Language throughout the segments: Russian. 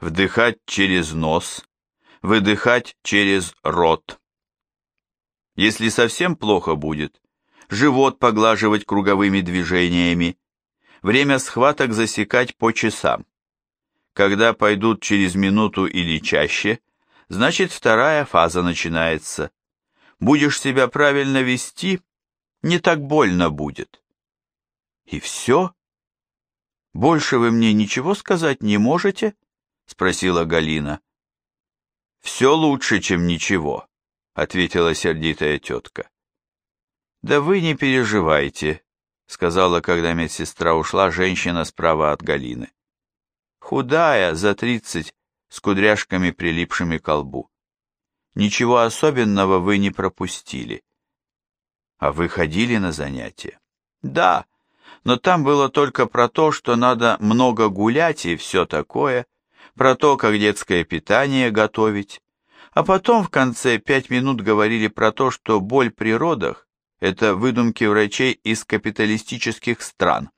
Вдыхать через нос, выдыхать через рот. Если совсем плохо будет, живот поглаживать круговыми движениями, время схваток засекать по часам. Когда пойдут через минуту или чаще, значит вторая фаза начинается. Будешь себя правильно вести, не так больно будет. И все? Больше вы мне ничего сказать не можете? Спросила Галина. Все лучше, чем ничего, ответила сердитая тетка. Да вы не переживайте, сказала, когда медсестра ушла, женщина справа от Галины. Худая, за тридцать, с кудряшками, прилипшими к лбу. Ничего особенного вы не пропустили. А вы ходили на занятия? Да, но там было только про то, что надо много гулять и все такое, про то, как детское питание готовить. А потом в конце пять минут говорили про то, что боль при родах – это выдумки врачей из капиталистических стран.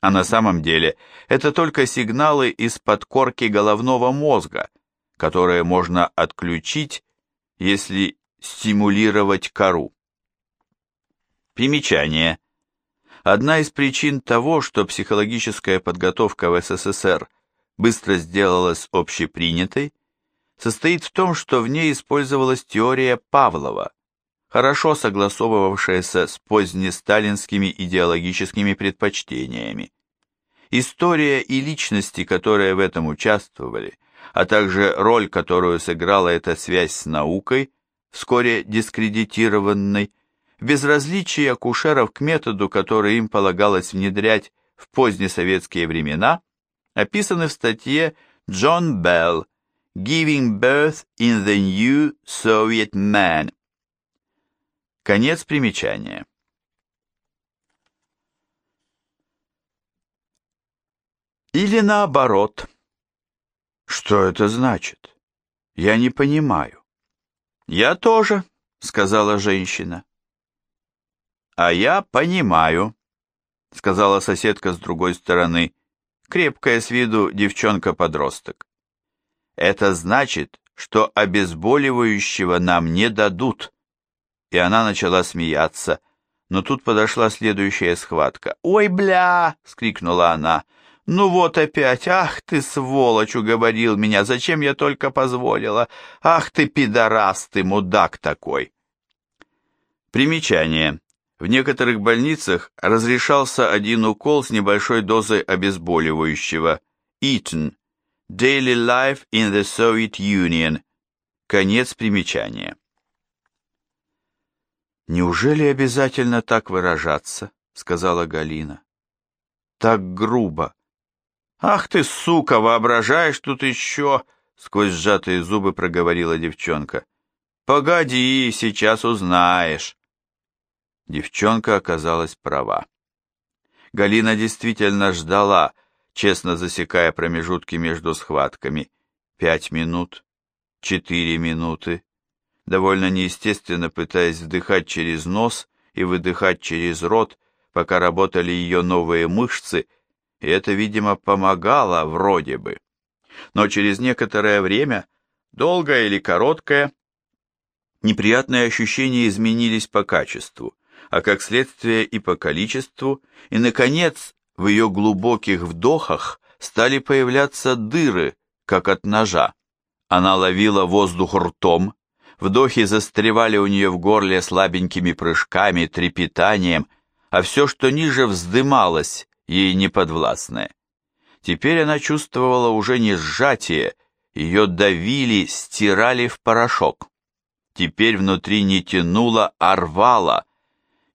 А на самом деле это только сигналы из подкорки головного мозга, которые можно отключить, если стимулировать кору. Примечание. Одна из причин того, что психологическая подготовка в СССР быстро сделалась общепринятой, состоит в том, что в ней использовалась теория Павлова, хорошо согласовывавшаяся с позднесталинскими идеологическими предпочтениями. История и личности, которые в этом участвовали, а также роль, которую сыграла эта связь с наукой, вскоре дискредитированной, безразличие акушеров к методу, который им полагалось внедрять в позднесоветские времена, описаны в статье Джон Белл «Giving Birth in the New Soviet Man». Конец примечания. Или наоборот. Что это значит? Я не понимаю. Я тоже, сказала женщина. А я понимаю, сказала соседка с другой стороны, крепкая с виду девчонка-подросток. Это значит, что обезболивающего нам не дадут. И она начала смеяться, но тут подошла следующая схватка. «Ой, бля!» — скрикнула она. «Ну вот опять! Ах ты, сволочь, уговорил меня! Зачем я только позволила? Ах ты, пидорас ты, мудак такой!» Примечание. В некоторых больницах разрешался один укол с небольшой дозой обезболивающего. Eaton. Daily Life in the Soviet Union. Конец примечания. «Неужели обязательно так выражаться?» — сказала Галина. «Так грубо». «Ах ты, сука, воображаешь тут еще!» — сквозь сжатые зубы проговорила девчонка. «Погоди, сейчас узнаешь». Девчонка оказалась права. Галина действительно ждала, честно засекая промежутки между схватками. Пять минут, четыре минуты, довольно неестественно пытаясь вдыхать через нос и выдыхать через рот, пока работали ее новые мышцы, и это, видимо, помогало вроде бы. Но через некоторое время, долгое или короткое, неприятные ощущения изменились по качеству а как следствие и по количеству, и, наконец, в ее глубоких вдохах стали появляться дыры, как от ножа. Она ловила воздух ртом, вдохи застревали у нее в горле слабенькими прыжками, трепетанием, а все, что ниже, вздымалось, ей неподвластное. Теперь она чувствовала уже не сжатие, ее давили, стирали в порошок. Теперь внутри не тянуло, а рвало,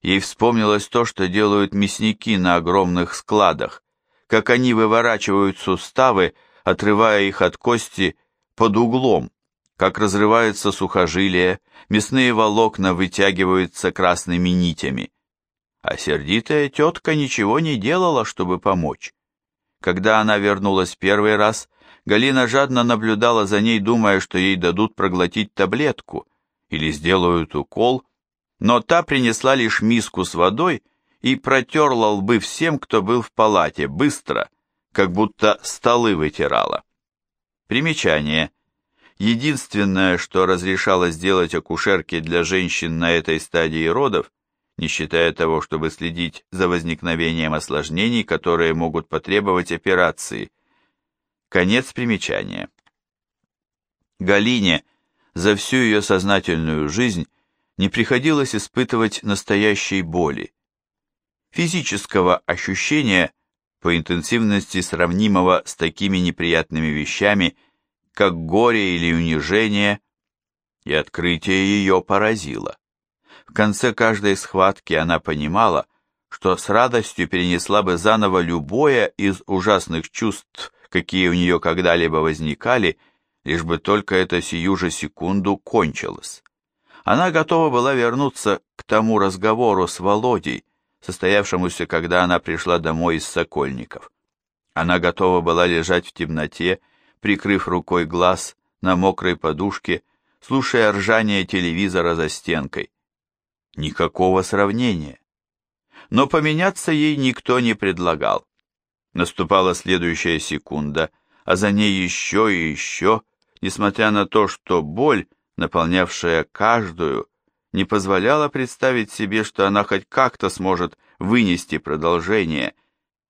Ей вспомнилось то, что делают мясники на огромных складах, как они выворачивают суставы, отрывая их от кости под углом, как разрываются сухожилия, мясные волокна вытягиваются красными нитями. А сердитая тетка ничего не делала, чтобы помочь. Когда она вернулась первый раз, Галина жадно наблюдала за ней, думая, что ей дадут проглотить таблетку или сделают укол, но та принесла лишь миску с водой и протерла лбы всем, кто был в палате, быстро, как будто столы вытирала. Примечание. Единственное, что разрешало сделать акушерке для женщин на этой стадии родов, не считая того, чтобы следить за возникновением осложнений, которые могут потребовать операции. Конец примечания. Галине за всю ее сознательную жизнь не приходилось испытывать настоящей боли. Физического ощущения по интенсивности сравнимого с такими неприятными вещами, как горе или унижение, и открытие ее поразило. В конце каждой схватки она понимала, что с радостью перенесла бы заново любое из ужасных чувств, какие у нее когда-либо возникали, лишь бы только это сию же секунду кончилось. Она готова была вернуться к тому разговору с Володей, состоявшемуся, когда она пришла домой из Сокольников. Она готова была лежать в темноте, прикрыв рукой глаз на мокрой подушке, слушая ржание телевизора за стенкой. Никакого сравнения. Но поменяться ей никто не предлагал. Наступала следующая секунда, а за ней еще и еще, несмотря на то, что боль, наполнявшая каждую, не позволяла представить себе, что она хоть как-то сможет вынести продолжение,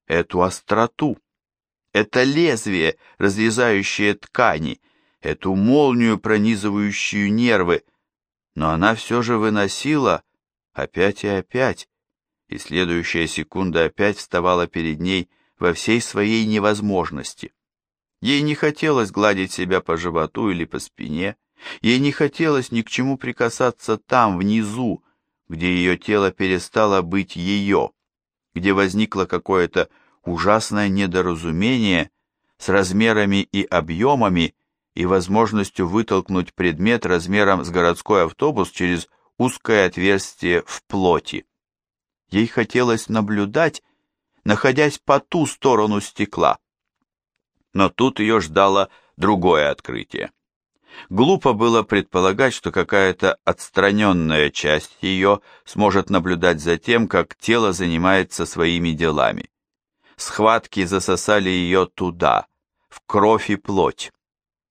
эту остроту, это лезвие, разрезающее ткани, эту молнию, пронизывающую нервы, но она все же выносила опять и опять, и следующая секунда опять вставала перед ней во всей своей невозможности. Ей не хотелось гладить себя по животу или по спине, ей не хотелось ни к чему прикасаться там, внизу, где ее тело перестало быть ее, где возникло какое-то ужасное недоразумение с размерами и объемами и возможностью вытолкнуть предмет размером с городской автобус через узкое отверстие в плоти. Ей хотелось наблюдать, находясь по ту сторону стекла, но тут ее ждало другое открытие. Глупо было предполагать, что какая-то отстраненная часть ее сможет наблюдать за тем, как тело занимается своими делами. Схватки засосали ее туда, в кровь и плоть.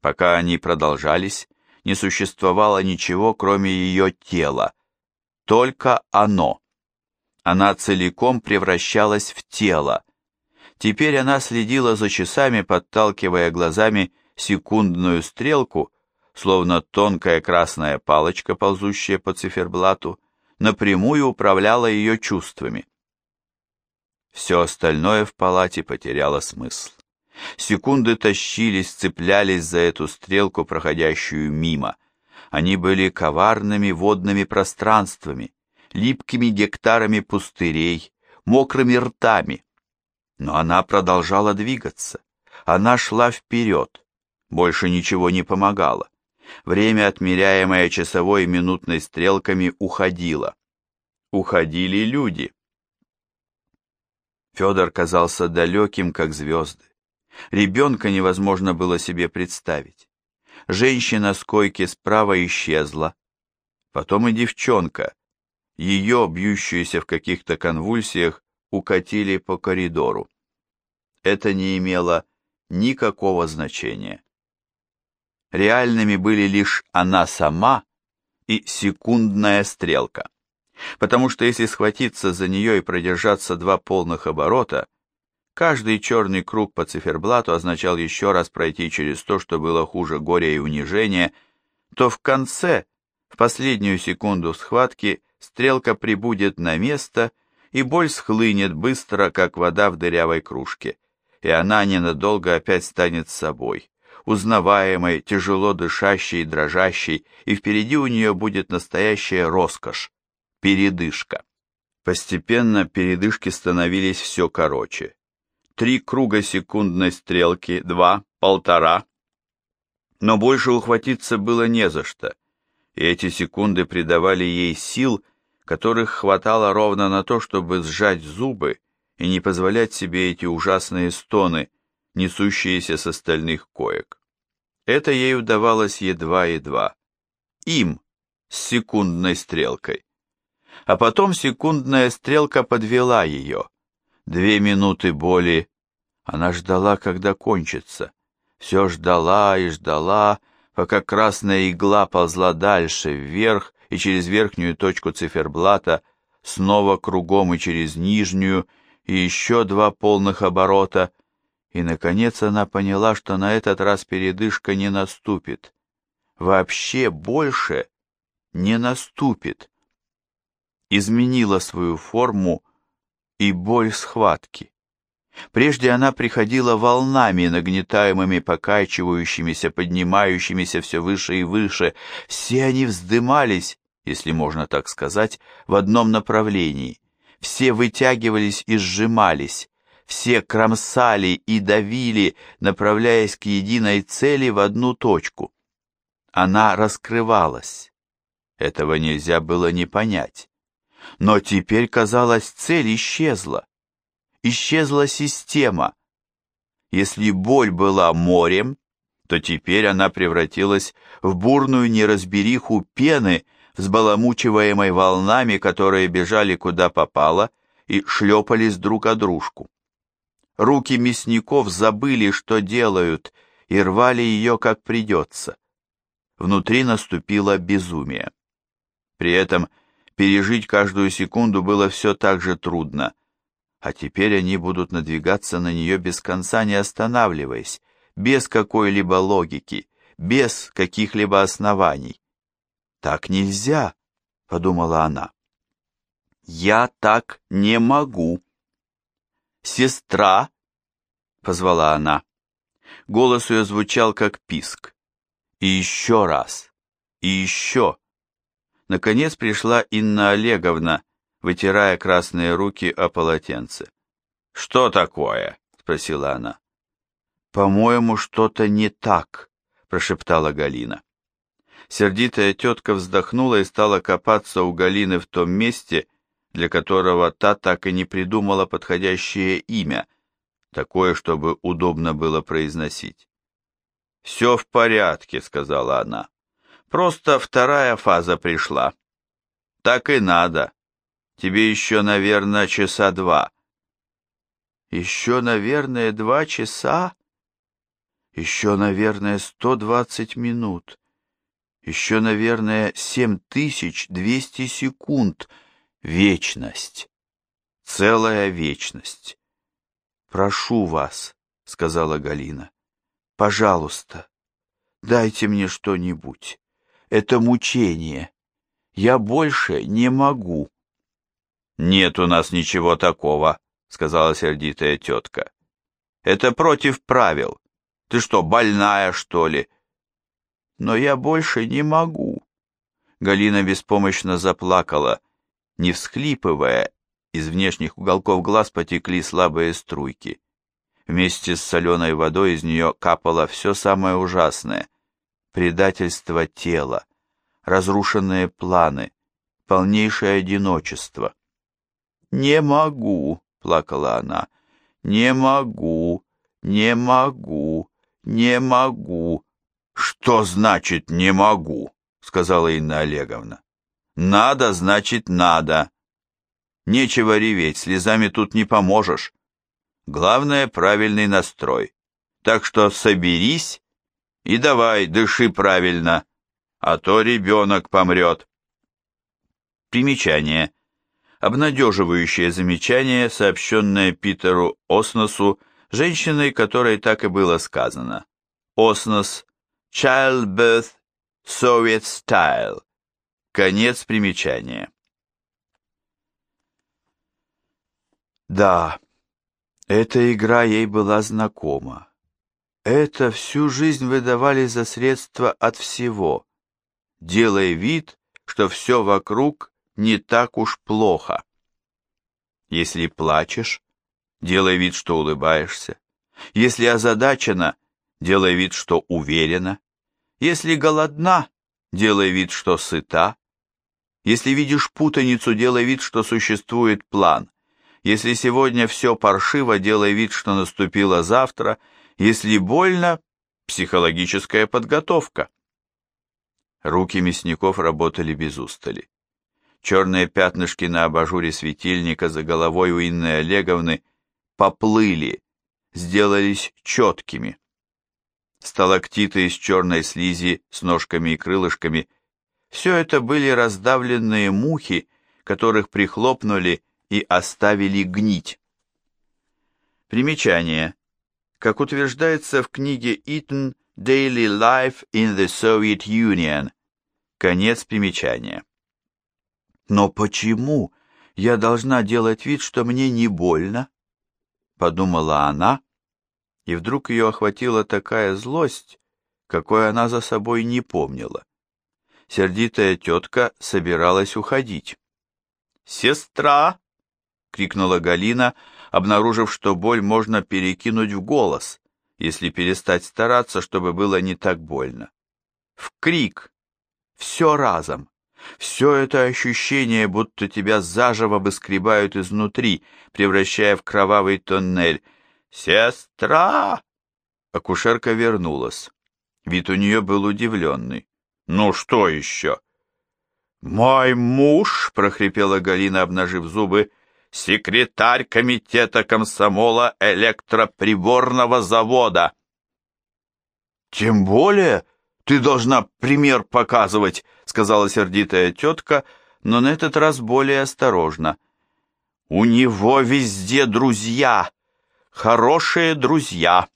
Пока они продолжались, не существовало ничего, кроме ее тела. Только оно. Она целиком превращалась в тело, Теперь она следила за часами, подталкивая глазами секундную стрелку, словно тонкая красная палочка, ползущая по циферблату, напрямую управляла ее чувствами. Все остальное в палате потеряло смысл. Секунды тащились, цеплялись за эту стрелку, проходящую мимо. Они были коварными водными пространствами, липкими гектарами пустырей, мокрыми ртами, но она продолжала двигаться. Она шла вперед. Больше ничего не помогало. Время, отмеряемое часовой и минутной стрелками, уходило. Уходили люди. Федор казался далеким, как звезды. Ребенка невозможно было себе представить. Женщина с койки справа исчезла. Потом и девчонка. Ее, бьющуюся в каких-то конвульсиях, укатили по коридору это не имело никакого значения. Реальными были лишь она сама и секундная стрелка. Потому что если схватиться за нее и продержаться два полных оборота, каждый черный круг по циферблату означал еще раз пройти через то, что было хуже горя и унижения, то в конце, в последнюю секунду схватки, стрелка прибудет на место, и боль схлынет быстро, как вода в дырявой кружке и она ненадолго опять станет собой, узнаваемой, тяжело дышащей дрожащей, и впереди у нее будет настоящая роскошь, передышка. Постепенно передышки становились все короче. Три круга секундной стрелки, два, полтора. Но больше ухватиться было не за что, и эти секунды придавали ей сил, которых хватало ровно на то, чтобы сжать зубы и не позволять себе эти ужасные стоны, несущиеся с остальных коек. Это ей удавалось едва-едва. Им, с секундной стрелкой. А потом секундная стрелка подвела ее. Две минуты боли. Она ждала, когда кончится. все ждала и ждала, пока красная игла ползла дальше, вверх и через верхнюю точку циферблата, снова кругом и через нижнюю, и еще два полных оборота, и, наконец, она поняла, что на этот раз передышка не наступит. Вообще больше не наступит. Изменила свою форму и боль схватки. Прежде она приходила волнами, нагнетаемыми, покачивающимися, поднимающимися все выше и выше. Все они вздымались, если можно так сказать, в одном направлении. Все вытягивались и сжимались. Все кромсали и давили, направляясь к единой цели в одну точку. Она раскрывалась. Этого нельзя было не понять. Но теперь, казалось, цель исчезла исчезла система. Если боль была морем, то теперь она превратилась в бурную неразбериху пены, взбаламучиваемой волнами, которые бежали куда попало и шлепались друг о дружку. Руки мясников забыли, что делают, и рвали ее как придется. Внутри наступило безумие. При этом пережить каждую секунду было все так же трудно, а теперь они будут надвигаться на нее без конца, не останавливаясь, без какой-либо логики, без каких-либо оснований. «Так нельзя», — подумала она. «Я так не могу». «Сестра», — позвала она. Голос ее звучал как писк. И еще раз, и еще. Наконец пришла Инна Олеговна, вытирая красные руки о полотенце. «Что такое?» — спросила она. «По-моему, что-то не так», — прошептала Галина. Сердитая тетка вздохнула и стала копаться у Галины в том месте, для которого та так и не придумала подходящее имя, такое, чтобы удобно было произносить. «Все в порядке», — сказала она. «Просто вторая фаза пришла. Так и надо. Тебе еще, наверное, часа два. Еще, наверное, два часа? Еще, наверное, сто двадцать минут. Еще, наверное, семь тысяч двести секунд. Вечность. Целая вечность. Прошу вас, — сказала Галина, — пожалуйста, дайте мне что-нибудь. Это мучение. Я больше не могу. «Нет у нас ничего такого», — сказала сердитая тетка. «Это против правил. Ты что, больная, что ли?» «Но я больше не могу». Галина беспомощно заплакала, не всхлипывая, из внешних уголков глаз потекли слабые струйки. Вместе с соленой водой из нее капало все самое ужасное. Предательство тела, разрушенные планы, полнейшее одиночество. «Не могу», — плакала она, — «не могу, не могу, не могу». «Что значит «не могу»?» — сказала Инна Олеговна. «Надо, значит, надо. Нечего реветь, слезами тут не поможешь. Главное — правильный настрой. Так что соберись и давай, дыши правильно, а то ребенок помрет». Примечание обнадеживающее замечание, сообщенное Питеру Осносу, женщиной, которой так и было сказано. Оснос, Childbirth, Soviet Style. Конец примечания. Да, эта игра ей была знакома. Это всю жизнь выдавали за средства от всего, делая вид, что все вокруг не так уж плохо. Если плачешь, делай вид, что улыбаешься. Если озадачена, делай вид, что уверена. Если голодна, делай вид, что сыта. Если видишь путаницу, делай вид, что существует план. Если сегодня все паршиво, делай вид, что наступило завтра. Если больно, психологическая подготовка. Руки мясников работали без устали. Черные пятнышки на абажуре светильника за головой у Инны Олеговны поплыли, сделались четкими. сталактиты из черной слизи с ножками и крылышками. Все это были раздавленные мухи, которых прихлопнули и оставили гнить. Примечание. Как утверждается в книге Eaton Daily Life in the Soviet Union. Конец примечания. Но почему я должна делать вид, что мне не больно? Подумала она, и вдруг ее охватила такая злость, какой она за собой не помнила. Сердитая тетка собиралась уходить. «Сестра!» — крикнула Галина, обнаружив, что боль можно перекинуть в голос, если перестать стараться, чтобы было не так больно. В крик! Все разом! Все это ощущение, будто тебя заживо выскребают изнутри, превращая в кровавый тоннель. «Сестра!» Акушерка вернулась. Вид у нее был удивленный. «Ну что еще?» «Мой муж!» — прохрипела Галина, обнажив зубы. «Секретарь комитета комсомола электроприборного завода!» «Тем более ты должна пример показывать!» — сказала сердитая тетка, но на этот раз более осторожно. «У него везде друзья, хорошие друзья,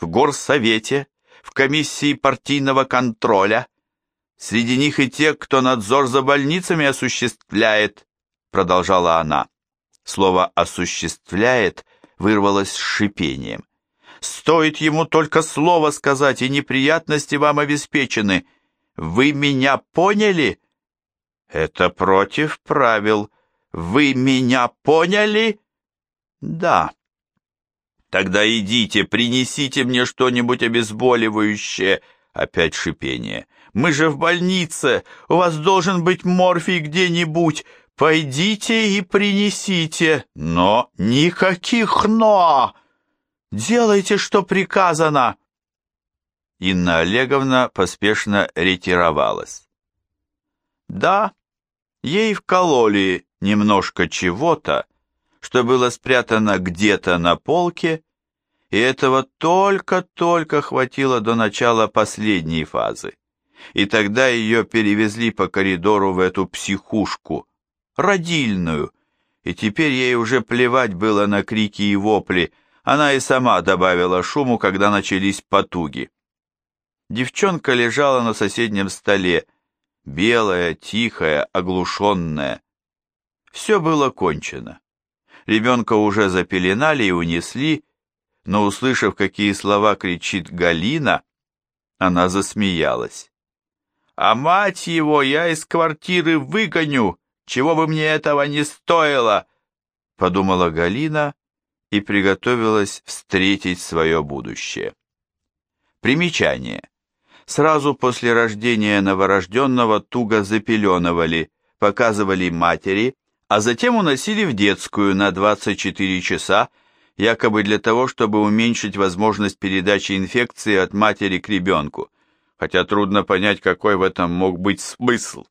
в горсовете, в комиссии партийного контроля. Среди них и те, кто надзор за больницами осуществляет», — продолжала она. Слово «осуществляет» вырвалось с шипением. «Стоит ему только слово сказать, и неприятности вам обеспечены», — вы меня поняли? Это против правил. Вы меня поняли? Да. Тогда идите, принесите мне что-нибудь обезболивающее. Опять шипение. Мы же в больнице. У вас должен быть морфий где-нибудь. Пойдите и принесите. Но никаких «но». Делайте, что приказано. Инна Олеговна поспешно ретировалась. Да, ей вкололи немножко чего-то, что было спрятано где-то на полке, и этого только-только хватило до начала последней фазы. И тогда ее перевезли по коридору в эту психушку, родильную, и теперь ей уже плевать было на крики и вопли, она и сама добавила шуму, когда начались потуги. Девчонка лежала на соседнем столе, белая, тихая, оглушенная. Все было кончено. Ребенка уже запеленали и унесли, но, услышав, какие слова кричит Галина, она засмеялась. «А мать его я из квартиры выгоню, чего бы мне этого не стоило!» подумала Галина и приготовилась встретить свое будущее. Примечание. Сразу после рождения новорожденного туго запеленывали, показывали матери, а затем уносили в детскую на 24 часа, якобы для того, чтобы уменьшить возможность передачи инфекции от матери к ребенку, хотя трудно понять, какой в этом мог быть смысл.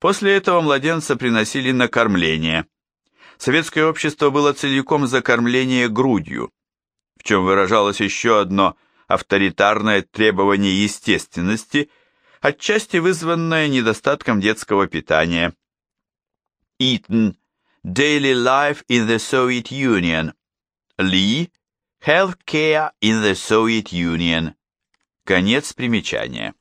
После этого младенца приносили на кормление. Советское общество было целиком за кормление грудью, в чем выражалось еще одно – авторитарное требование естественности, отчасти вызванное недостатком детского питания. Eaton. Daily Life in the Soviet Union. Ли. Healthcare in the Soviet Union. Конец примечания.